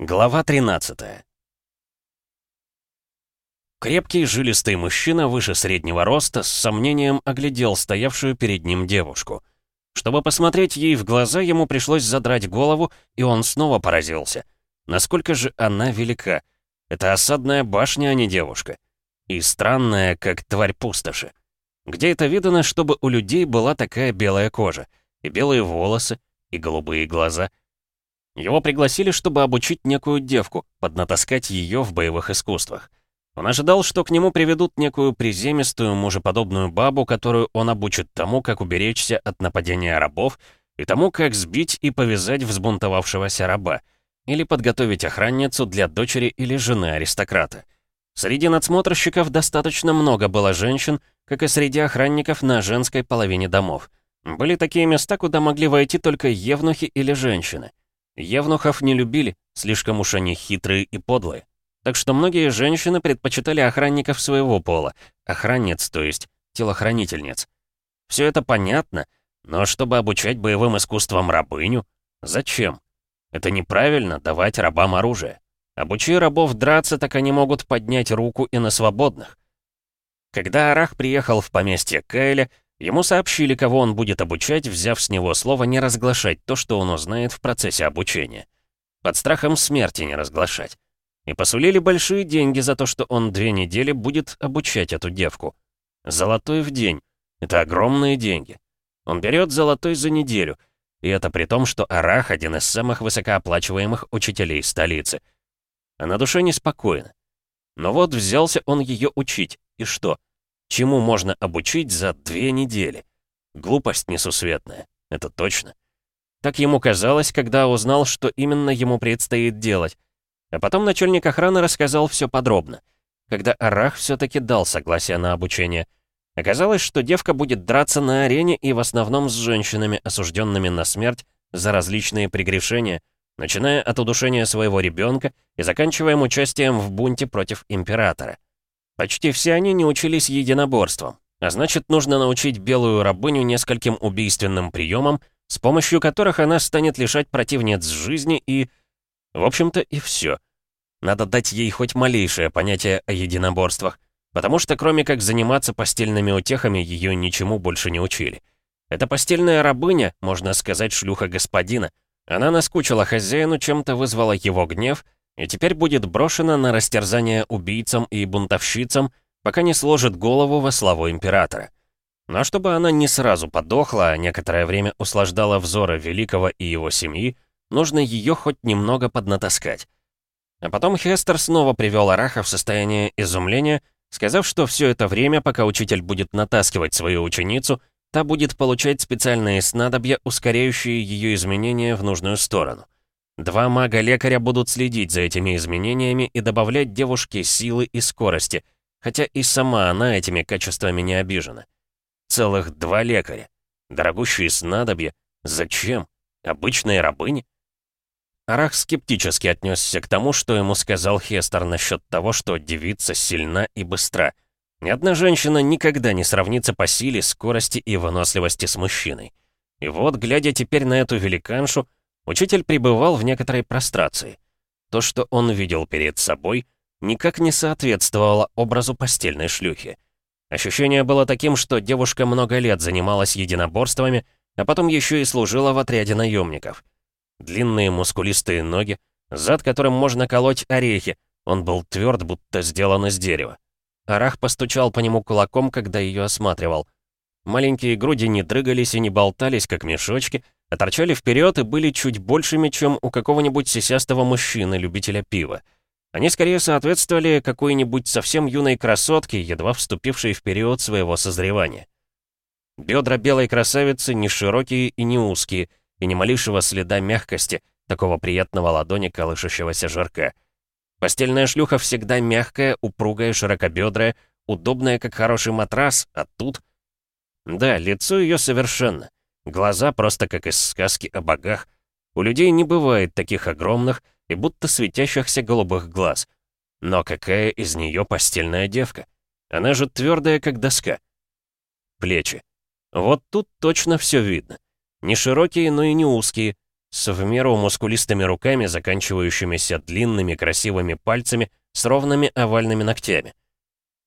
Глава 13 Крепкий, жилистый мужчина выше среднего роста с сомнением оглядел стоявшую перед ним девушку. Чтобы посмотреть ей в глаза, ему пришлось задрать голову, и он снова поразился. Насколько же она велика. Это осадная башня, а не девушка. И странная, как тварь пустоши. Где это видано, чтобы у людей была такая белая кожа, и белые волосы, и голубые глаза — его пригласили, чтобы обучить некую девку, поднатаскать ее в боевых искусствах. Он ожидал, что к нему приведут некую приземистую, мужеподобную бабу, которую он обучит тому, как уберечься от нападения рабов, и тому, как сбить и повязать взбунтовавшегося раба, или подготовить охранницу для дочери или жены аристократа. Среди надсмотрщиков достаточно много было женщин, как и среди охранников на женской половине домов. Были такие места, куда могли войти только евнухи или женщины. Евнухов не любили, слишком уж они хитрые и подлые. Так что многие женщины предпочитали охранников своего пола, охранниц, то есть телохранительниц. Все это понятно, но чтобы обучать боевым искусствам рабыню, зачем? Это неправильно давать рабам оружие. Обучи рабов драться, так они могут поднять руку и на свободных. Когда Арах приехал в поместье Кайля, Ему сообщили, кого он будет обучать, взяв с него слово не разглашать то, что он узнает в процессе обучения. Под страхом смерти не разглашать. И посулили большие деньги за то, что он две недели будет обучать эту девку. Золотой в день. Это огромные деньги. Он берет золотой за неделю. И это при том, что Арах — один из самых высокооплачиваемых учителей столицы. А на душе неспокойно. Но вот взялся он ее учить. И что? Чему можно обучить за две недели? Глупость несусветная, это точно. Так ему казалось, когда узнал, что именно ему предстоит делать. А потом начальник охраны рассказал все подробно. Когда Арах все-таки дал согласие на обучение. Оказалось, что девка будет драться на арене и в основном с женщинами, осужденными на смерть за различные прегрешения, начиная от удушения своего ребенка и заканчивая участием в бунте против императора. Почти все они не учились единоборствам, а значит, нужно научить белую рабыню нескольким убийственным приемам, с помощью которых она станет лишать противниц жизни и... В общем-то, и все. Надо дать ей хоть малейшее понятие о единоборствах, потому что кроме как заниматься постельными утехами, ее ничему больше не учили. Эта постельная рабыня, можно сказать, шлюха господина. Она наскучила хозяину, чем-то вызвала его гнев — и теперь будет брошена на растерзание убийцам и бунтовщицам, пока не сложит голову во славу императора. Но чтобы она не сразу подохла, а некоторое время услаждала взоры Великого и его семьи, нужно ее хоть немного поднатаскать. А потом Хестер снова привел Араха в состояние изумления, сказав, что все это время, пока учитель будет натаскивать свою ученицу, та будет получать специальные снадобья, ускоряющие ее изменения в нужную сторону. Два мага-лекаря будут следить за этими изменениями и добавлять девушке силы и скорости, хотя и сама она этими качествами не обижена. Целых два лекаря. Дорогущие снадобья. Зачем? Обычные рабыни? Арах скептически отнесся к тому, что ему сказал Хестер насчет того, что девица сильна и быстра. Ни одна женщина никогда не сравнится по силе, скорости и выносливости с мужчиной. И вот, глядя теперь на эту великаншу, Учитель пребывал в некоторой прострации. То, что он видел перед собой, никак не соответствовало образу постельной шлюхи. Ощущение было таким, что девушка много лет занималась единоборствами, а потом еще и служила в отряде наемников. Длинные мускулистые ноги, зад которым можно колоть орехи, он был тверд, будто сделан из дерева. Арах постучал по нему кулаком, когда ее осматривал. Маленькие груди не дрыгались и не болтались, как мешочки, а торчали вперед и были чуть большими, чем у какого-нибудь сисястого мужчины, любителя пива. Они скорее соответствовали какой-нибудь совсем юной красотке, едва вступившей в период своего созревания. Бедра белой красавицы не широкие и не узкие, и ни малейшего следа мягкости, такого приятного ладони колышущегося жирка. Постельная шлюха всегда мягкая, упругая, широкобедрая, удобная, как хороший матрас, а тут... Да, лицо ее совершенно. Глаза просто как из сказки о богах. У людей не бывает таких огромных и будто светящихся голубых глаз. Но какая из нее постельная девка? Она же твердая, как доска. Плечи. Вот тут точно все видно. Не широкие, но и не узкие. с в меру мускулистыми руками, заканчивающимися длинными красивыми пальцами с ровными овальными ногтями.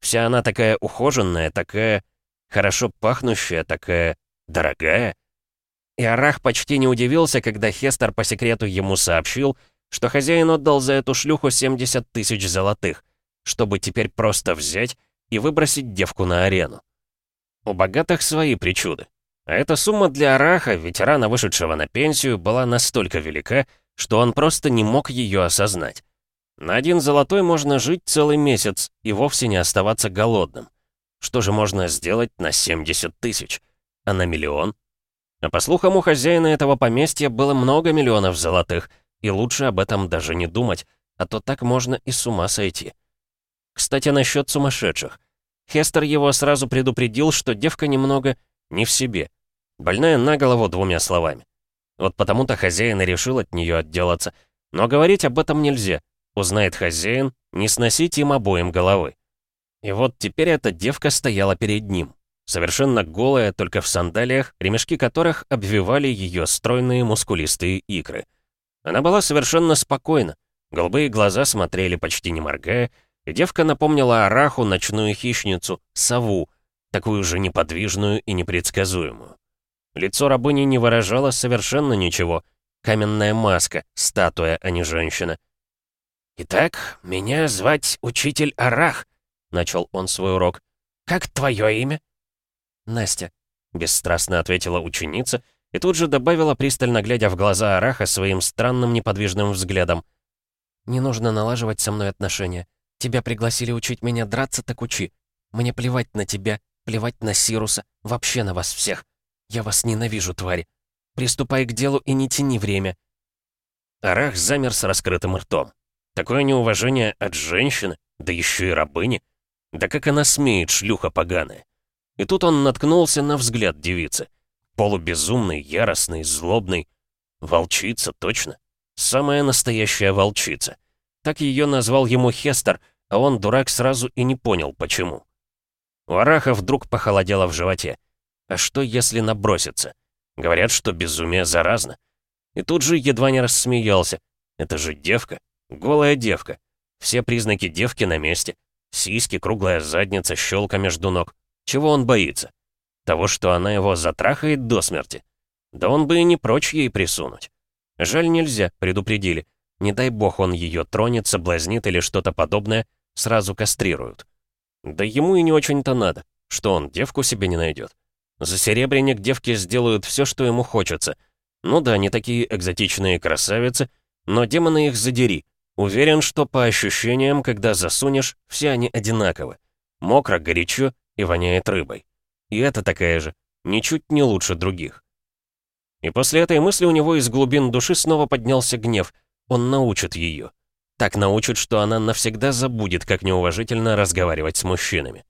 Вся она такая ухоженная, такая хорошо пахнущая, такая дорогая. И Арах почти не удивился, когда Хестер по секрету ему сообщил, что хозяин отдал за эту шлюху 70 тысяч золотых, чтобы теперь просто взять и выбросить девку на арену. У богатых свои причуды. А эта сумма для Араха, ветерана, вышедшего на пенсию, была настолько велика, что он просто не мог ее осознать. На один золотой можно жить целый месяц и вовсе не оставаться голодным. Что же можно сделать на 70 тысяч? А на миллион? А по слухам, у хозяина этого поместья было много миллионов золотых, и лучше об этом даже не думать, а то так можно и с ума сойти. Кстати, насчет сумасшедших. Хестер его сразу предупредил, что девка немного не в себе. Больная на голову двумя словами. Вот потому-то хозяин и решил от нее отделаться. Но говорить об этом нельзя. Узнает хозяин, не сносить им обоим головы. И вот теперь эта девка стояла перед ним. Совершенно голая, только в сандалиях, ремешки которых обвивали ее стройные мускулистые икры. Она была совершенно спокойна. Голубые глаза смотрели почти не моргая, и девка напомнила Араху ночную хищницу, сову, такую же неподвижную и непредсказуемую. Лицо рабыни не выражало совершенно ничего. Каменная маска, статуя, а не женщина. «Итак, меня звать Учитель Арах», — начал он свой урок. «Как твое имя?» «Настя», — бесстрастно ответила ученица и тут же добавила, пристально глядя в глаза Араха своим странным неподвижным взглядом. «Не нужно налаживать со мной отношения. Тебя пригласили учить меня драться, так учи. Мне плевать на тебя, плевать на Сируса, вообще на вас всех. Я вас ненавижу, твари. Приступай к делу и не тяни время». Арах замер с раскрытым ртом. Такое неуважение от женщины, да еще и рабыни. Да как она смеет, шлюха поганая. И тут он наткнулся на взгляд девицы. Полубезумный, яростный, злобный. Волчица, точно. Самая настоящая волчица. Так ее назвал ему Хестер, а он, дурак, сразу и не понял, почему. У Араха вдруг похолодело в животе. А что, если наброситься? Говорят, что безумие заразно. И тут же едва не рассмеялся. Это же девка. Голая девка. Все признаки девки на месте. Сиськи, круглая задница, щелка между ног. Чего он боится? Того, что она его затрахает до смерти? Да он бы и не прочь ей присунуть. Жаль, нельзя, предупредили. Не дай бог он ее тронет, соблазнит или что-то подобное, сразу кастрируют. Да ему и не очень-то надо, что он девку себе не найдет. За серебряник девки сделают все, что ему хочется. Ну да, не такие экзотичные красавицы, но демоны их задери. Уверен, что по ощущениям, когда засунешь, все они одинаковы. Мокро, горячо и воняет рыбой. И это такая же, ничуть не лучше других. И после этой мысли у него из глубин души снова поднялся гнев. Он научит ее. Так научит, что она навсегда забудет, как неуважительно разговаривать с мужчинами.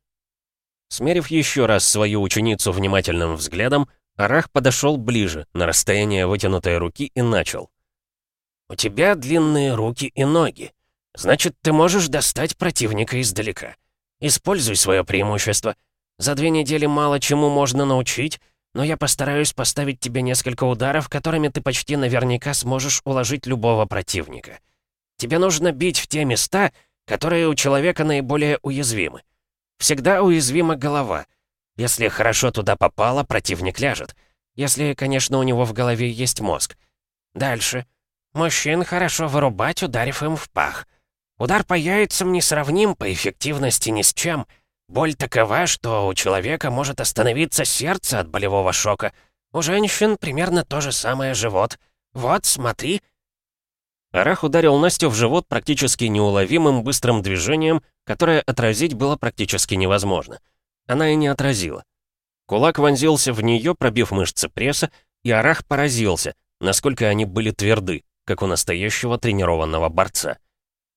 Смерив еще раз свою ученицу внимательным взглядом, Арах подошел ближе, на расстояние вытянутой руки, и начал. «У тебя длинные руки и ноги. Значит, ты можешь достать противника издалека. Используй свое преимущество. За две недели мало чему можно научить, но я постараюсь поставить тебе несколько ударов, которыми ты почти наверняка сможешь уложить любого противника. Тебе нужно бить в те места, которые у человека наиболее уязвимы. Всегда уязвима голова. Если хорошо туда попало, противник ляжет. Если, конечно, у него в голове есть мозг. Дальше. Мужчин хорошо вырубать, ударив им в пах. Удар по яйцам не сравним по эффективности ни с чем. Боль такова, что у человека может остановиться сердце от болевого шока. У женщин примерно то же самое живот. Вот, смотри, Арах ударил Настю в живот практически неуловимым быстрым движением, которое отразить было практически невозможно. Она и не отразила. Кулак вонзился в нее, пробив мышцы пресса, и Арах поразился, насколько они были тверды, как у настоящего тренированного борца.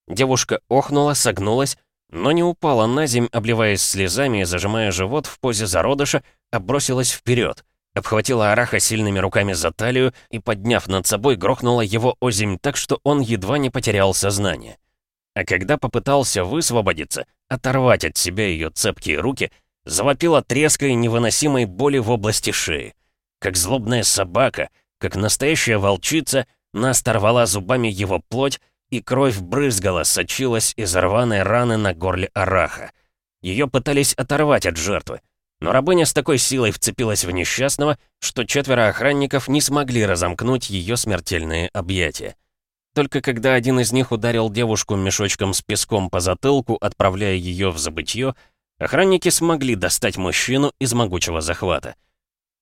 Девушка охнула, согнулась, но не упала на земь, обливаясь слезами и зажимая живот в позе зародыша, а бросилась вперед обхватила Араха сильными руками за талию и, подняв над собой, грохнула его озимь так, что он едва не потерял сознание. А когда попытался высвободиться, оторвать от себя ее цепкие руки, завопила треской невыносимой боли в области шеи. Как злобная собака, как настоящая волчица, Наста рвала зубами его плоть, и кровь брызгала, сочилась из рваной раны на горле Араха. Ее пытались оторвать от жертвы. Но рабыня с такой силой вцепилась в несчастного, что четверо охранников не смогли разомкнуть ее смертельные объятия. Только когда один из них ударил девушку мешочком с песком по затылку, отправляя ее в забытье, охранники смогли достать мужчину из могучего захвата.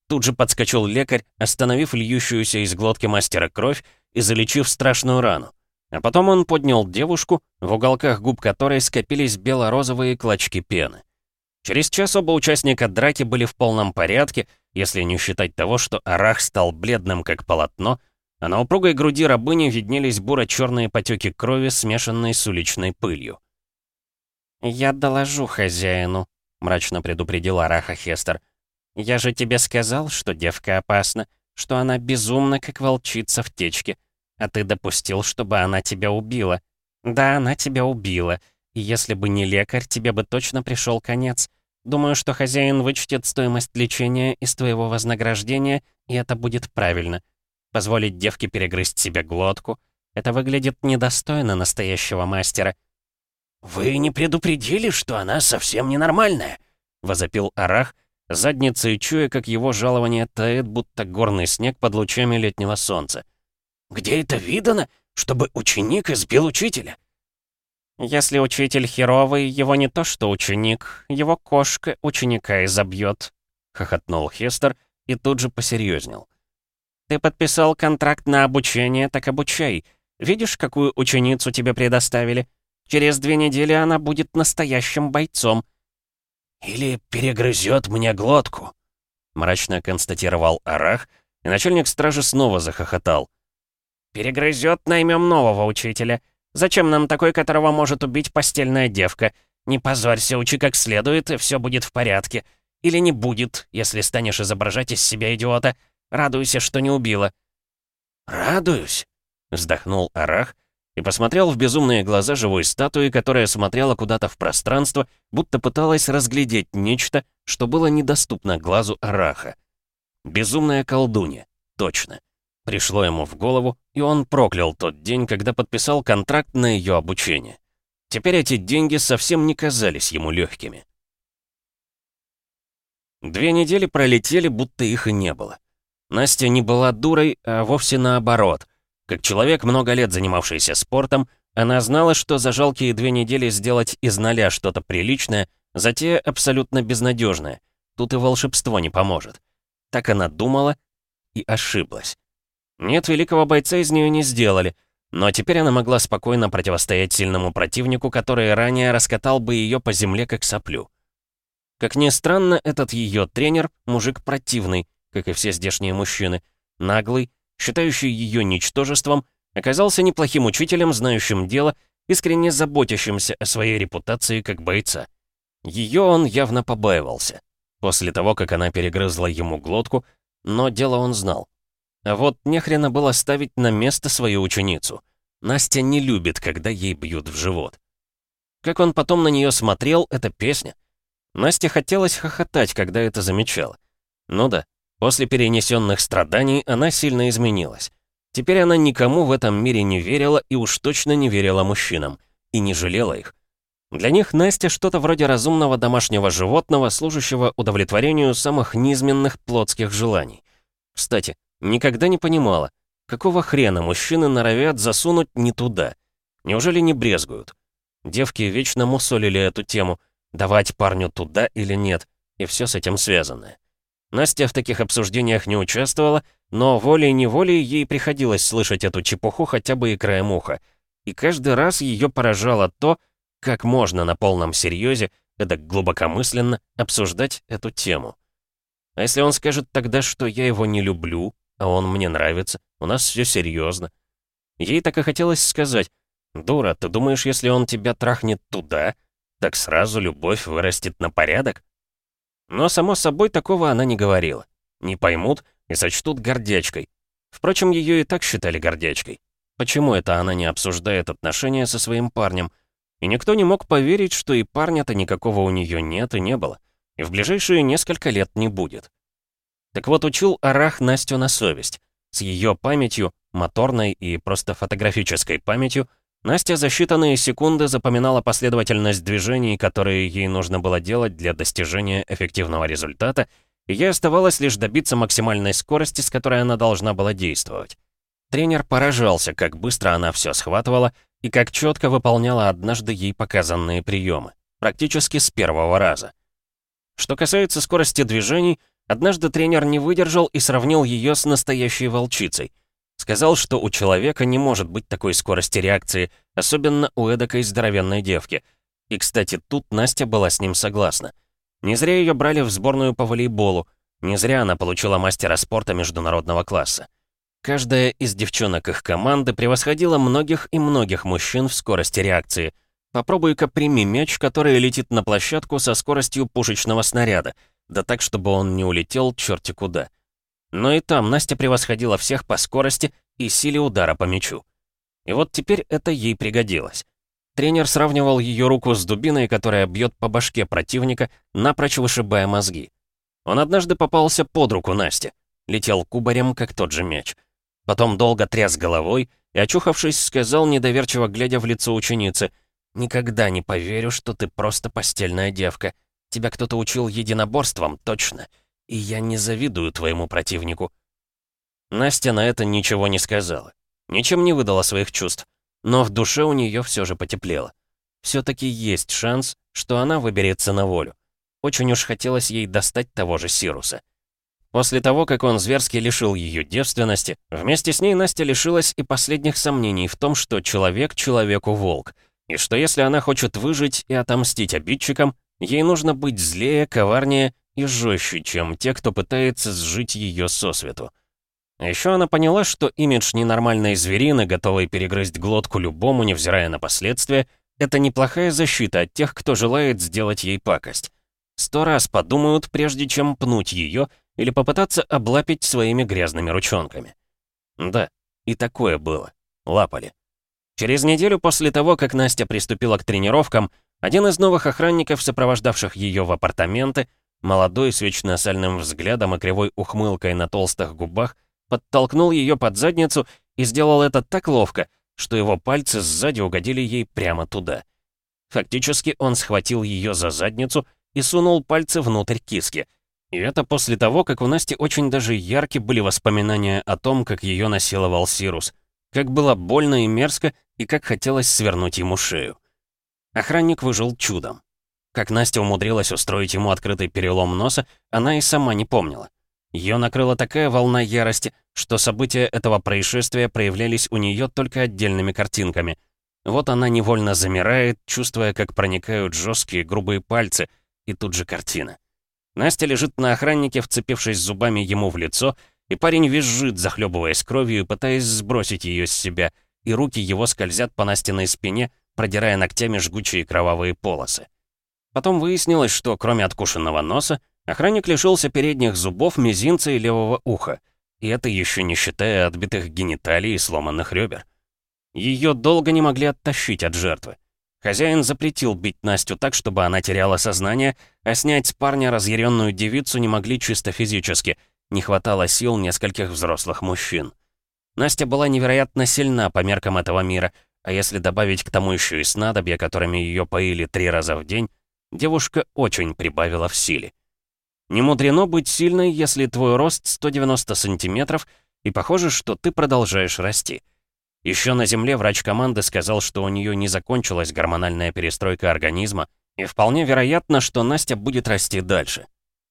Тут же подскочил лекарь, остановив льющуюся из глотки мастера кровь и залечив страшную рану. А потом он поднял девушку, в уголках губ которой скопились бело-розовые клочки пены. Через час оба участника драки были в полном порядке, если не считать того, что Арах стал бледным как полотно, а на упругой груди рабыни виднелись буро-черные потеки крови, смешанные с уличной пылью. «Я доложу хозяину», — мрачно предупредил Араха Хестер. «Я же тебе сказал, что девка опасна, что она безумна, как волчица в течке, а ты допустил, чтобы она тебя убила. Да, она тебя убила, и если бы не лекарь, тебе бы точно пришел конец. Думаю, что хозяин вычтет стоимость лечения из твоего вознаграждения, и это будет правильно. Позволить девке перегрызть себе глотку — это выглядит недостойно настоящего мастера. «Вы не предупредили, что она совсем ненормальная?» — возопил Арах, задницей чуя, как его жалование тает, будто горный снег под лучами летнего солнца. «Где это видано, чтобы ученик избил учителя?» Если учитель херовый, его не то что ученик, его кошка ученика изобьет», — хохотнул Хестер и тут же посерьезнел. «Ты подписал контракт на обучение, так обучай. Видишь, какую ученицу тебе предоставили? Через две недели она будет настоящим бойцом». «Или перегрызет мне глотку», — мрачно констатировал Арах, и начальник стражи снова захохотал. «Перегрызет, наймем нового учителя. Зачем нам такой, которого может убить постельная девка? Не позорься, учи как следует, и все будет в порядке. Или не будет, если станешь изображать из себя идиота. Радуйся, что не убила». «Радуюсь», — вздохнул Арах и посмотрел в безумные глаза живой статуи, которая смотрела куда-то в пространство, будто пыталась разглядеть нечто, что было недоступно глазу Араха. Безумная колдунья, точно. Пришло ему в голову, и он проклял тот день, когда подписал контракт на ее обучение. Теперь эти деньги совсем не казались ему легкими. Две недели пролетели, будто их и не было. Настя не была дурой, а вовсе наоборот. Как человек, много лет занимавшийся спортом, она знала, что за жалкие две недели сделать из ноля что-то приличное, затея абсолютно безнадежная. Тут и волшебство не поможет. Так она думала и ошиблась. Нет, великого бойца из нее не сделали, но теперь она могла спокойно противостоять сильному противнику, который ранее раскатал бы ее по земле как соплю. Как ни странно, этот ее тренер — мужик противный, как и все здешние мужчины, наглый, считающий ее ничтожеством, оказался неплохим учителем, знающим дело, искренне заботящимся о своей репутации как бойца. Ее он явно побаивался. После того, как она перегрызла ему глотку, но дело он знал. А вот нехрена было ставить на место свою ученицу. Настя не любит, когда ей бьют в живот. Как он потом на нее смотрел, это песня. Насте хотелось хохотать, когда это замечала. Ну да, после перенесенных страданий она сильно изменилась. Теперь она никому в этом мире не верила и уж точно не верила мужчинам. И не жалела их. Для них Настя что-то вроде разумного домашнего животного, служащего удовлетворению самых низменных плотских желаний. Кстати, Никогда не понимала, какого хрена мужчины норовят засунуть не туда. Неужели не брезгуют? Девки вечно мусолили эту тему, давать парню туда или нет, и все с этим связано. Настя в таких обсуждениях не участвовала, но волей-неволей ей приходилось слышать эту чепуху хотя бы и краем уха. И каждый раз ее поражало то, как можно на полном серьезе, это глубокомысленно, обсуждать эту тему. А если он скажет тогда, что я его не люблю, а он мне нравится, у нас все серьезно. Ей так и хотелось сказать, «Дура, ты думаешь, если он тебя трахнет туда, так сразу любовь вырастет на порядок?» Но, само собой, такого она не говорила. Не поймут и сочтут гордячкой. Впрочем, ее и так считали гордячкой. Почему это она не обсуждает отношения со своим парнем? И никто не мог поверить, что и парня-то никакого у нее нет и не было. И в ближайшие несколько лет не будет. Так вот, учил Арах Настю на совесть. С ее памятью, моторной и просто фотографической памятью, Настя за считанные секунды запоминала последовательность движений, которые ей нужно было делать для достижения эффективного результата, и ей оставалось лишь добиться максимальной скорости, с которой она должна была действовать. Тренер поражался, как быстро она все схватывала и как четко выполняла однажды ей показанные приемы, практически с первого раза. Что касается скорости движений, однажды тренер не выдержал и сравнил ее с настоящей волчицей. Сказал, что у человека не может быть такой скорости реакции, особенно у эдакой здоровенной девки. И, кстати, тут Настя была с ним согласна. Не зря ее брали в сборную по волейболу, не зря она получила мастера спорта международного класса. Каждая из девчонок их команды превосходила многих и многих мужчин в скорости реакции. Попробуй-ка прими мяч, который летит на площадку со скоростью пушечного снаряда, да так, чтобы он не улетел черти куда. Но и там Настя превосходила всех по скорости и силе удара по мячу. И вот теперь это ей пригодилось. Тренер сравнивал ее руку с дубиной, которая бьет по башке противника, напрочь вышибая мозги. Он однажды попался под руку Насте. Летел кубарем, как тот же мяч. Потом долго тряс головой и, очухавшись, сказал, недоверчиво глядя в лицо ученицы, «Никогда не поверю, что ты просто постельная девка. Тебя кто-то учил единоборствам, точно. И я не завидую твоему противнику». Настя на это ничего не сказала. Ничем не выдала своих чувств. Но в душе у нее все же потеплело. Все-таки есть шанс, что она выберется на волю. Очень уж хотелось ей достать того же Сируса. После того, как он зверски лишил ее девственности, вместе с ней Настя лишилась и последних сомнений в том, что человек человеку волк, и что если она хочет выжить и отомстить обидчикам, ей нужно быть злее, коварнее и жестче, чем те, кто пытается сжить ее сосвету. А еще она поняла, что имидж ненормальной зверины, готовой перегрызть глотку любому, невзирая на последствия, это неплохая защита от тех, кто желает сделать ей пакость. Сто раз подумают, прежде чем пнуть ее — или попытаться облапить своими грязными ручонками. Да, и такое было. Лапали. Через неделю после того, как Настя приступила к тренировкам, один из новых охранников, сопровождавших ее в апартаменты, молодой, с вечно сальным взглядом и кривой ухмылкой на толстых губах, подтолкнул ее под задницу и сделал это так ловко, что его пальцы сзади угодили ей прямо туда. Фактически он схватил ее за задницу и сунул пальцы внутрь киски — и это после того, как у Насти очень даже яркие были воспоминания о том, как ее насиловал Сирус. Как было больно и мерзко, и как хотелось свернуть ему шею. Охранник выжил чудом. Как Настя умудрилась устроить ему открытый перелом носа, она и сама не помнила. Ее накрыла такая волна ярости, что события этого происшествия проявлялись у нее только отдельными картинками. Вот она невольно замирает, чувствуя, как проникают жесткие грубые пальцы, и тут же картина. Настя лежит на охраннике, вцепившись зубами ему в лицо, и парень визжит, захлебываясь кровью и пытаясь сбросить ее с себя, и руки его скользят по Настиной спине, продирая ногтями жгучие кровавые полосы. Потом выяснилось, что кроме откушенного носа, охранник лишился передних зубов, мизинца и левого уха, и это еще не считая отбитых гениталий и сломанных ребер. Ее долго не могли оттащить от жертвы. Хозяин запретил бить Настю так, чтобы она теряла сознание, а снять с парня разъяренную девицу не могли чисто физически. Не хватало сил нескольких взрослых мужчин. Настя была невероятно сильна по меркам этого мира, а если добавить к тому еще и снадобья, которыми ее поили три раза в день, девушка очень прибавила в силе. Не мудрено быть сильной, если твой рост 190 сантиметров, и похоже, что ты продолжаешь расти. Еще на Земле врач команды сказал, что у нее не закончилась гормональная перестройка организма, и вполне вероятно, что Настя будет расти дальше.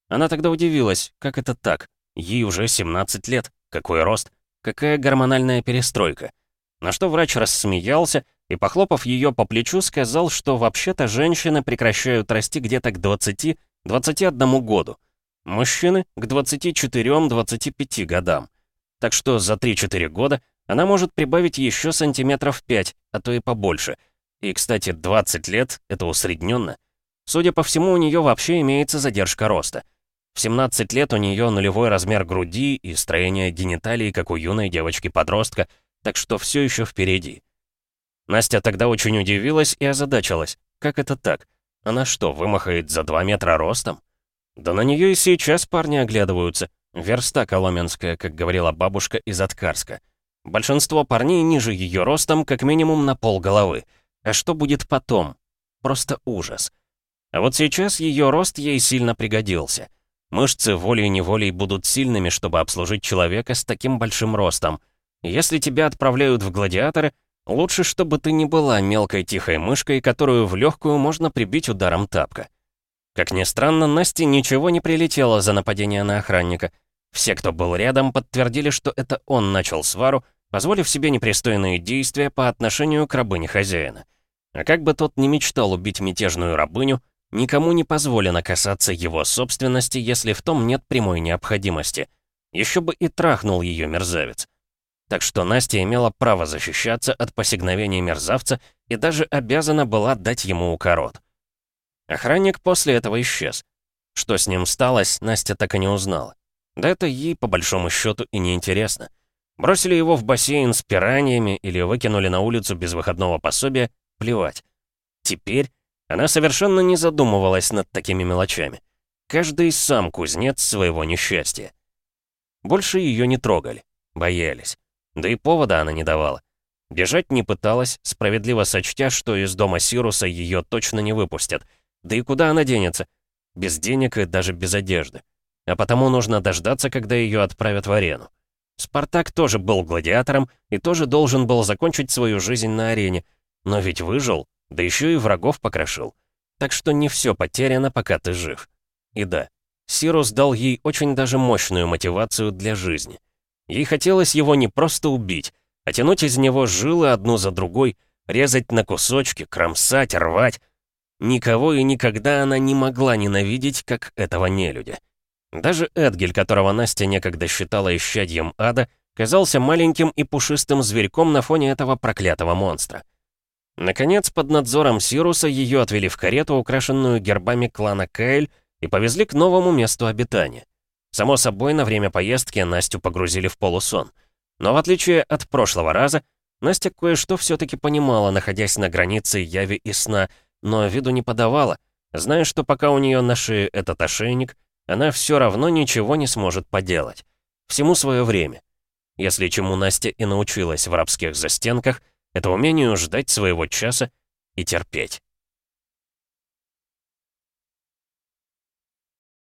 Она тогда удивилась, как это так? Ей уже 17 лет, какой рост, какая гормональная перестройка. На что врач рассмеялся и, похлопав ее по плечу, сказал, что вообще-то женщины прекращают расти где-то к 20-21 году. Мужчины — к 24-25 годам. Так что за 3-4 года она может прибавить еще сантиметров 5, а то и побольше. И, кстати, 20 лет — это усредненно. Судя по всему, у нее вообще имеется задержка роста. В 17 лет у нее нулевой размер груди и строение гениталий, как у юной девочки-подростка, так что все еще впереди. Настя тогда очень удивилась и озадачилась. Как это так? Она что, вымахает за 2 метра ростом? Да на нее и сейчас парни оглядываются. Верста коломенская, как говорила бабушка из Откарска. Большинство парней ниже ее ростом как минимум на пол головы. А что будет потом? Просто ужас. А вот сейчас ее рост ей сильно пригодился. Мышцы волей-неволей будут сильными, чтобы обслужить человека с таким большим ростом. Если тебя отправляют в гладиаторы, лучше, чтобы ты не была мелкой тихой мышкой, которую в легкую можно прибить ударом тапка. Как ни странно, Насте ничего не прилетело за нападение на охранника. Все, кто был рядом, подтвердили, что это он начал свару, позволив себе непристойные действия по отношению к рабыне хозяина. А как бы тот ни мечтал убить мятежную рабыню, никому не позволено касаться его собственности, если в том нет прямой необходимости. Еще бы и трахнул ее мерзавец. Так что Настя имела право защищаться от посягновений мерзавца и даже обязана была дать ему укорот. Охранник после этого исчез. Что с ним сталось, Настя так и не узнала. Да это ей, по большому счету, и не интересно. Бросили его в бассейн с пираньями или выкинули на улицу без выходного пособия, плевать. Теперь она совершенно не задумывалась над такими мелочами. Каждый сам кузнец своего несчастья. Больше ее не трогали, боялись. Да и повода она не давала. Бежать не пыталась, справедливо сочтя, что из дома Сируса ее точно не выпустят — да и куда она денется? Без денег и даже без одежды. А потому нужно дождаться, когда ее отправят в арену. Спартак тоже был гладиатором и тоже должен был закончить свою жизнь на арене. Но ведь выжил, да еще и врагов покрошил. Так что не все потеряно, пока ты жив. И да, Сирус дал ей очень даже мощную мотивацию для жизни. Ей хотелось его не просто убить, а тянуть из него жилы одну за другой, резать на кусочки, кромсать, рвать, Никого и никогда она не могла ненавидеть, как этого нелюдя. Даже Эдгель, которого Настя некогда считала исчадьем ада, казался маленьким и пушистым зверьком на фоне этого проклятого монстра. Наконец, под надзором Сируса ее отвели в карету, украшенную гербами клана Каэль, и повезли к новому месту обитания. Само собой, на время поездки Настю погрузили в полусон. Но в отличие от прошлого раза, Настя кое-что все-таки понимала, находясь на границе яви и сна, но виду не подавала, зная, что пока у нее на шее этот ошейник, она все равно ничего не сможет поделать. Всему свое время. Если чему Настя и научилась в рабских застенках, это умению ждать своего часа и терпеть.